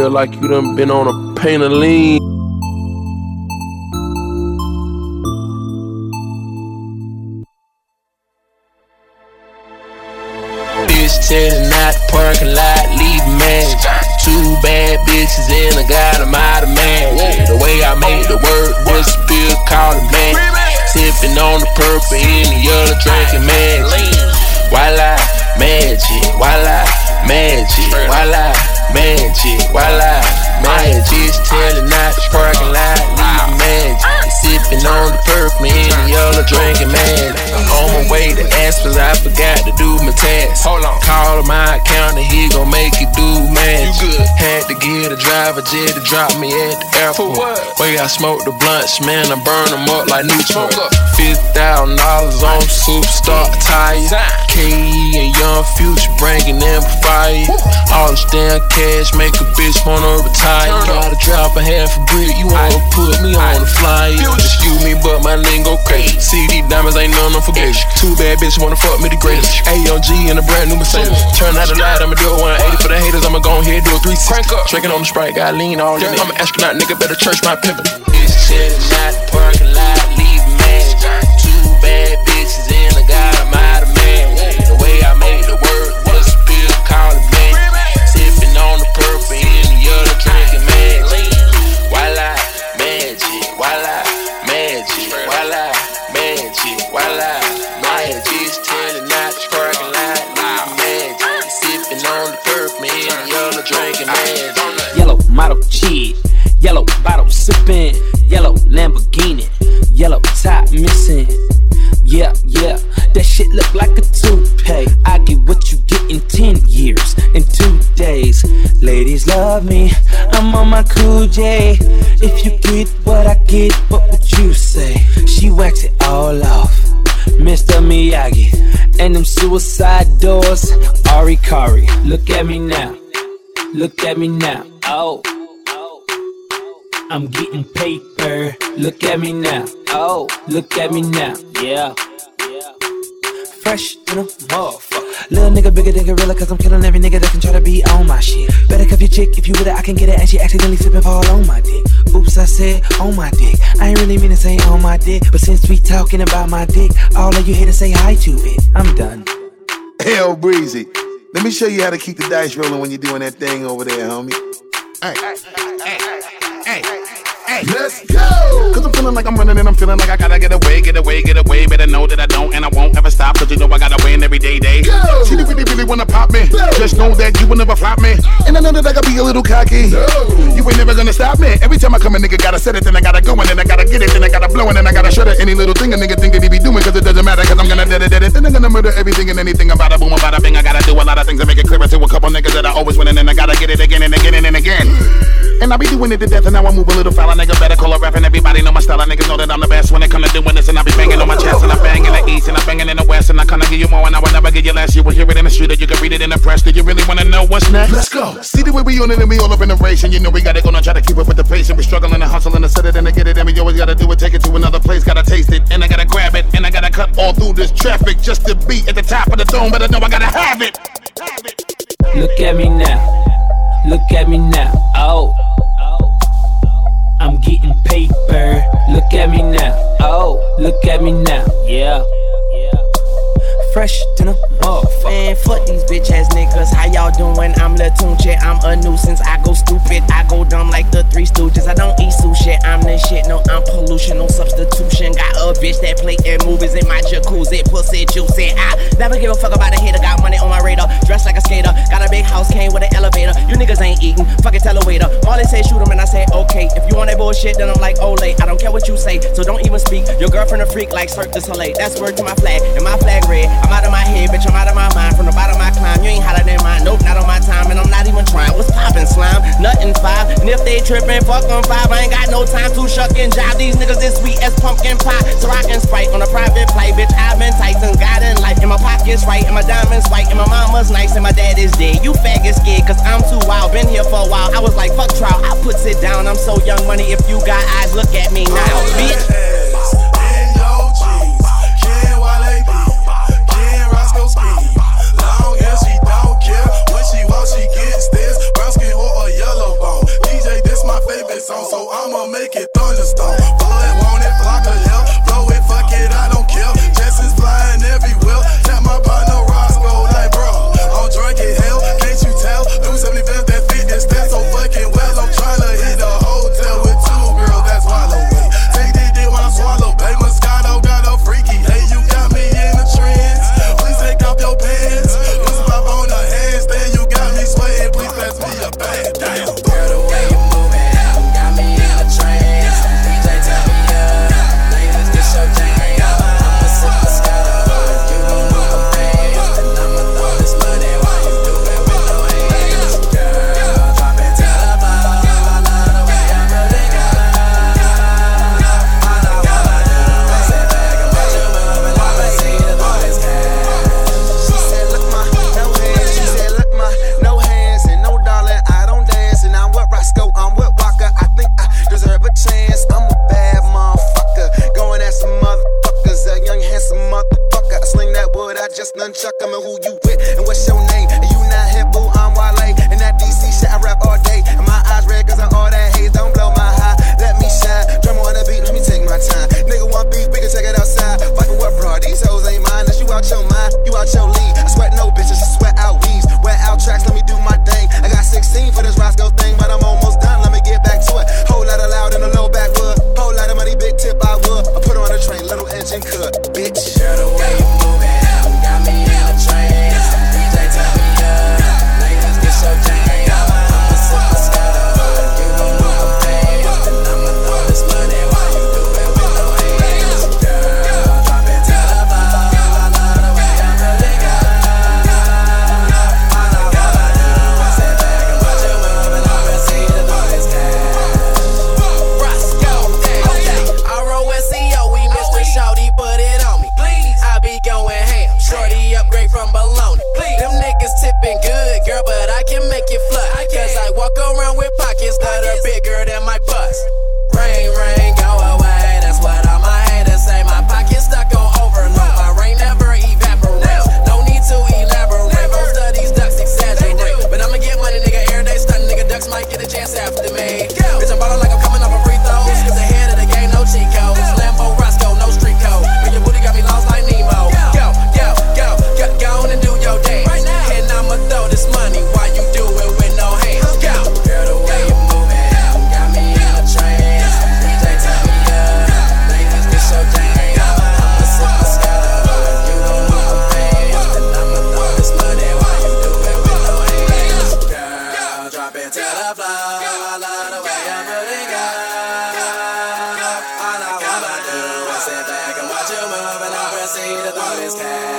feel like you done been on a pain of lean. Bitch telling out the parking lot, leave man. Two bad bitches and I got them out of man. The way I made the word disappear, call it man. Sipping on the purple in the other drinking magic. Voila, magic, voila, magic, voila, magic, voila, magic. Bitch telling out the parking lot, leave magic. Sipping on the purple in the other drinking magic. On my way to Aspen, I forgot to do my task. Hold on. Call my accountant, he gon' make you do magic. Good. Had to get a driver jet to drop me at the airport. what? Way I smoke the blunts, man, I burn them up like Newport. Fifty thousand dollars on superstar tires. KE and Young Future bringing them fire. All this damn cash make a bitch wanna retire. Gotta drop a half a brick, you wanna put me on the flyer. Excuse me, but my lingo crazy. CD diamonds ain't none unforgettable. Two bad bitches wanna fuck me the greatest. AMG and a brand new Mercedes. Turn out the light, I'ma do a 180 for the haters. I'ma go ahead do a 360. Drinking on the sprite, got lean all in it. I'm an astronaut, nigga, better church my pimpin'. Bitch chillin' out the yellow bottle sipping, yellow Lamborghini, yellow top missing. Yeah, yeah, that shit look like a toupee. I get what you get in 10 years, in two days. Ladies love me, I'm on my cool J. If you get what I get, what would you say? She wax it all off. Mr. Miyagi, and them suicide doors, Ari Kari. Look at me now, look at me now. Oh, I'm getting paper. Look at me now. Oh, look at me now. Yeah. Fresh to the motherfucker. Little nigga bigger than gorilla, cause I'm killing every nigga that can try to be on my shit. Better cuff your chick if you with it, I can get it. And she accidentally slip and fall on my dick. Oops, I said on my dick. I ain't really mean to say on my dick. But since we talking about my dick, all of you here to say hi to it. I'm done. Hell, Breezy. Let me show you how to keep the dice rolling when you're doing that thing over there, homie. Hey, hey, hey, hey, let's go! Cause I'm feeling like I'm running and I'm feeling like I gotta get away, get away, get away. Better know that I don't and I won't ever stop. Cause you know I gotta win every day, day. Go! She really, really wanna pop me. Just know that you will never flop me. And I know that I gotta be a little cocky. You ain't never gonna stop me. Every time I come, a nigga gotta set it, then I gotta go, and then I gotta get it, then I gotta blow, and then I gotta shut it. Any little thing a nigga think that he be doing, cause it doesn't matter, cause I'm gonna dead it, dead it. Then I'm gonna murder everything and anything about a boom, about a bing. I gotta do a lot of things to make it clearer to a couple niggas that I always win, and then I gotta get it again and again and, and again. And I be doing it to death, and now I move a little foul. A nigga better call a rap, and everybody know my style. A niggas know that I'm the best when it come to doing this, and I be banging on my chest, and I bang in the east, and I banging in the west, and I kinda give you more, and I will never give you less. You will hear it in the street, or you can read it in the press. Do you really wanna know what's next? Let's go. See the way we on it, and we all up in the race, and you know we gotta go and try to keep up with the pace, and we struggling and hustling to set it and to get it, and we always gotta do it, take it to another place, gotta taste it, and I gotta grab it, and I gotta cut all through this traffic just to be at the top of the dome, but I know I gotta have it. Look at me now. Look at me now. Oh. Paper. Look at me now. Oh. Look at me now. Yeah. Fresh to the motherfucker. Man, fuck these bitch ass niggas. How y'all doing? I'm Lil Tunechi. I'm a nuisance. I go stupid. I go dumb like the Three Stooges. I don't eat sushi. I'm the shit. No, I'm pollution. No substitution. Got bitch that play in movies in my jacuzzi. Pussy juicy. I never give a fuck about a hater. Got money on my radar. Dressed like a skater. Got a big house. Came with an elevator. You niggas ain't eating. Fucking tell a waiter. All they say shoot 'em and I say okay. If you want that bullshit, then I'm like Olay. I don't care what you say. So don't even speak. Your girlfriend a freak like Cirque du Soleil. That's word to my flag. And my flag red. I'm out of my head, bitch. I'm out of my mind. From the bottom my climb. You ain't hotter than mine. Nope, not on my time. And I'm not even trying. What's poppin' slime? Nothing five. And if they trippin', fuck on five. I ain't got no time to shuck and jive. These niggas is sweet as pumpkin pie. So Can sprite on a private flight, bitch. I've been Tyson, God in life. And my pockets right. And my diamonds white. And my mama's nice. And my dad is dead. You faggot scared, cause I'm too wild. Been here for a while. I was like, fuck trial. I puts it down. I'm so young money. If you got eyes, look at me now, bitch. baloney. Please. Them niggas tipping good, girl, but I can make it fly. Cause I walk around with pockets that are bigger than my bust. Rain, rain. Throw this cash.